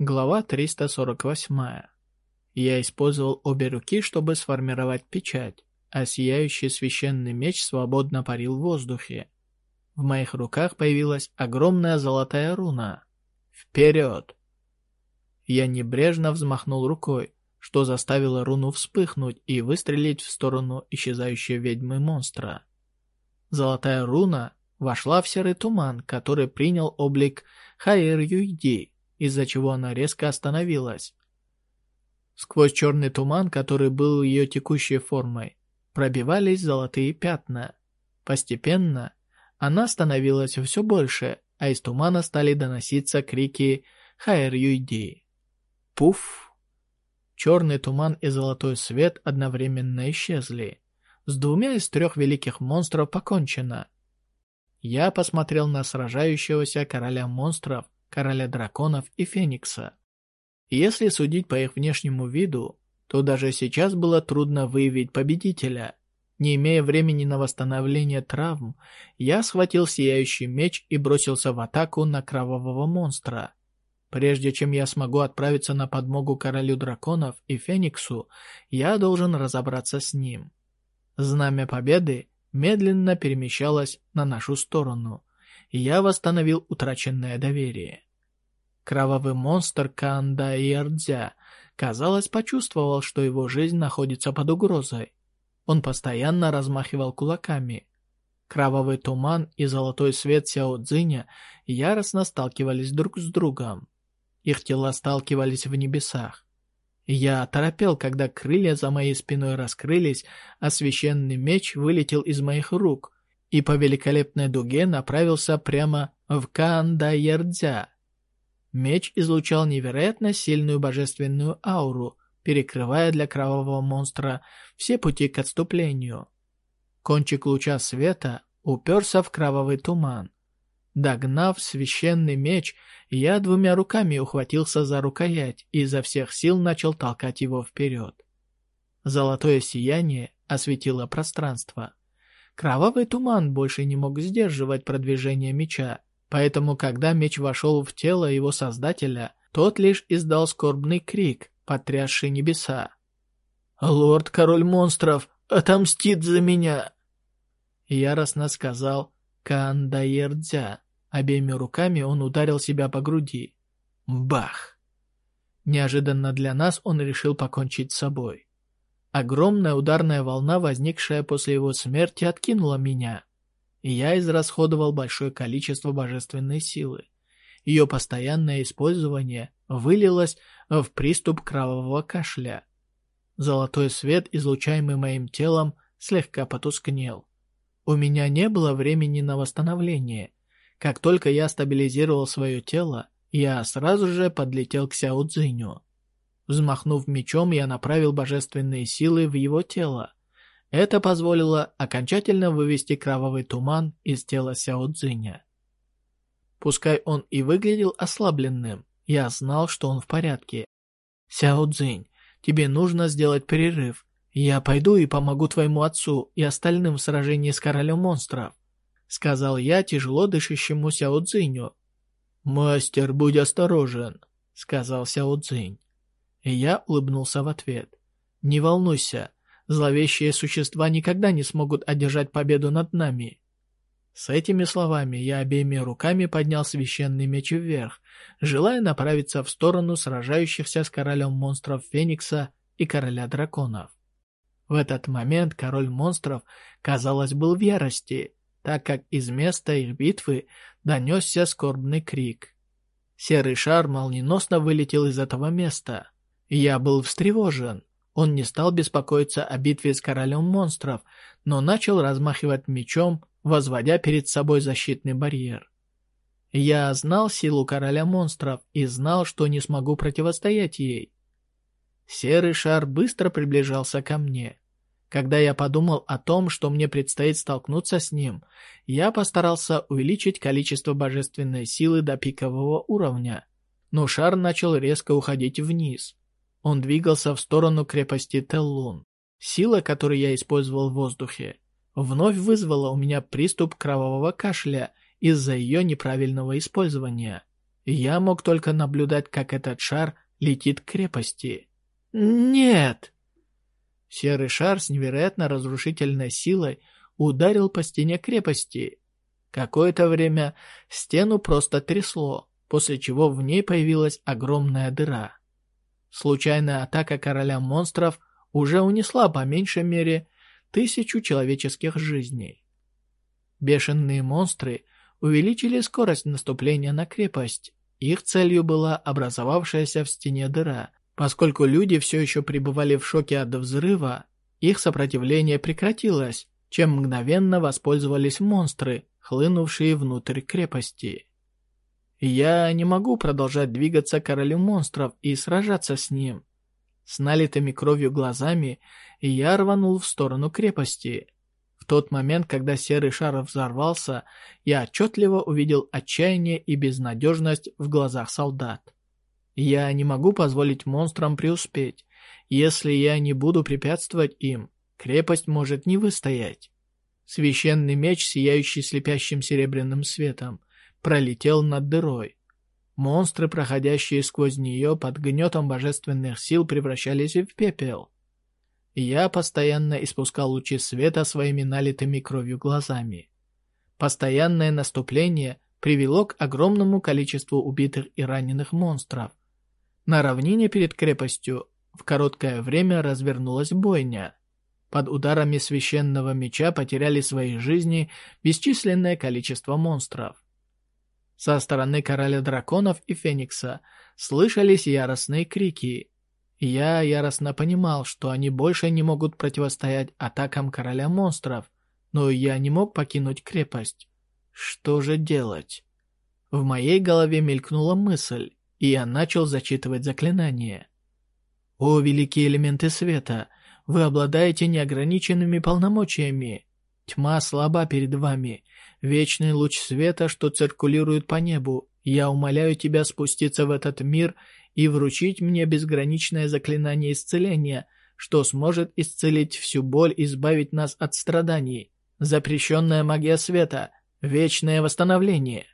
Глава 348. Я использовал обе руки, чтобы сформировать печать, а сияющий священный меч свободно парил в воздухе. В моих руках появилась огромная золотая руна. Вперед! Я небрежно взмахнул рукой, что заставило руну вспыхнуть и выстрелить в сторону исчезающей ведьмы монстра. Золотая руна вошла в серый туман, который принял облик Хаэр Юйди из-за чего она резко остановилась. Сквозь черный туман, который был ее текущей формой, пробивались золотые пятна. Постепенно она становилась все больше, а из тумана стали доноситься крики «Хайр Юйди!». Пуф! Черный туман и золотой свет одновременно исчезли. С двумя из трех великих монстров покончено. Я посмотрел на сражающегося короля монстров короля драконов и Феникса. Если судить по их внешнему виду, то даже сейчас было трудно выявить победителя. Не имея времени на восстановление травм, я схватил сияющий меч и бросился в атаку на кровавого монстра. Прежде чем я смогу отправиться на подмогу королю драконов и Фениксу, я должен разобраться с ним. Знамя победы медленно перемещалось на нашу сторону, я восстановил утраченное доверие. Кровавый монстр Канда Иердзя, казалось, почувствовал, что его жизнь находится под угрозой. Он постоянно размахивал кулаками. Кровавый туман и золотой свет Сяо Цзиня яростно сталкивались друг с другом. Их тела сталкивались в небесах. Я оторопел, когда крылья за моей спиной раскрылись, а священный меч вылетел из моих рук и по великолепной дуге направился прямо в Каанда Ердзя. Меч излучал невероятно сильную божественную ауру, перекрывая для кровавого монстра все пути к отступлению. Кончик луча света уперся в кровавый туман. Догнав священный меч, я двумя руками ухватился за рукоять и изо всех сил начал толкать его вперед. Золотое сияние осветило пространство. Кровавый туман больше не мог сдерживать продвижение меча, Поэтому, когда меч вошел в тело его создателя, тот лишь издал скорбный крик, потрясший небеса. «Лорд-король монстров отомстит за меня!» Яростно сказал Кандаердзя. Обеими руками он ударил себя по груди. Бах! Неожиданно для нас он решил покончить с собой. Огромная ударная волна, возникшая после его смерти, откинула меня я израсходовал большое количество божественной силы. Ее постоянное использование вылилось в приступ кровавого кашля. Золотой свет, излучаемый моим телом, слегка потускнел. У меня не было времени на восстановление. Как только я стабилизировал свое тело, я сразу же подлетел к Сяо Цзиню. Взмахнув мечом, я направил божественные силы в его тело. Это позволило окончательно вывести кровавый туман из тела Сяо Цзиня. Пускай он и выглядел ослабленным, я знал, что он в порядке. «Сяо Цзинь, тебе нужно сделать перерыв. Я пойду и помогу твоему отцу и остальным в сражении с королем монстров», сказал я тяжело дышащему Сяо Цзиню. «Мастер, будь осторожен», сказал Сяо Цзинь. И я улыбнулся в ответ. «Не волнуйся, Зловещие существа никогда не смогут одержать победу над нами. С этими словами я обеими руками поднял священный меч вверх, желая направиться в сторону сражающихся с королем монстров Феникса и короля драконов. В этот момент король монстров, казалось, был в ярости, так как из места их битвы донесся скорбный крик. Серый шар молниеносно вылетел из этого места. Я был встревожен. Он не стал беспокоиться о битве с королем монстров, но начал размахивать мечом, возводя перед собой защитный барьер. Я знал силу короля монстров и знал, что не смогу противостоять ей. Серый шар быстро приближался ко мне. Когда я подумал о том, что мне предстоит столкнуться с ним, я постарался увеличить количество божественной силы до пикового уровня, но шар начал резко уходить вниз. Он двигался в сторону крепости Теллун. Сила, которую я использовал в воздухе, вновь вызвала у меня приступ кровавого кашля из-за ее неправильного использования. Я мог только наблюдать, как этот шар летит к крепости. «Нет!» Серый шар с невероятно разрушительной силой ударил по стене крепости. Какое-то время стену просто трясло, после чего в ней появилась огромная дыра. Случайная атака короля монстров уже унесла по меньшей мере тысячу человеческих жизней. Бешеные монстры увеличили скорость наступления на крепость. Их целью была образовавшаяся в стене дыра. Поскольку люди все еще пребывали в шоке от взрыва, их сопротивление прекратилось, чем мгновенно воспользовались монстры, хлынувшие внутрь крепости. Я не могу продолжать двигаться королю монстров и сражаться с ним. С налитыми кровью глазами я рванул в сторону крепости. В тот момент, когда серый шар взорвался, я отчетливо увидел отчаяние и безнадежность в глазах солдат. Я не могу позволить монстрам преуспеть. Если я не буду препятствовать им, крепость может не выстоять. Священный меч, сияющий слепящим серебряным светом, пролетел над дырой. Монстры, проходящие сквозь нее под гнетом божественных сил, превращались в пепел. Я постоянно испускал лучи света своими налитыми кровью глазами. Постоянное наступление привело к огромному количеству убитых и раненых монстров. На равнине перед крепостью в короткое время развернулась бойня. Под ударами священного меча потеряли свои жизни бесчисленное количество монстров. Со стороны короля драконов и Феникса слышались яростные крики. Я яростно понимал, что они больше не могут противостоять атакам короля монстров, но я не мог покинуть крепость. Что же делать? В моей голове мелькнула мысль, и я начал зачитывать заклинание. «О, великие элементы света! Вы обладаете неограниченными полномочиями. Тьма слаба перед вами. Вечный луч света, что циркулирует по небу. Я умоляю тебя спуститься в этот мир и вручить мне безграничное заклинание исцеления, что сможет исцелить всю боль и избавить нас от страданий. Запрещенная магия света. Вечное восстановление.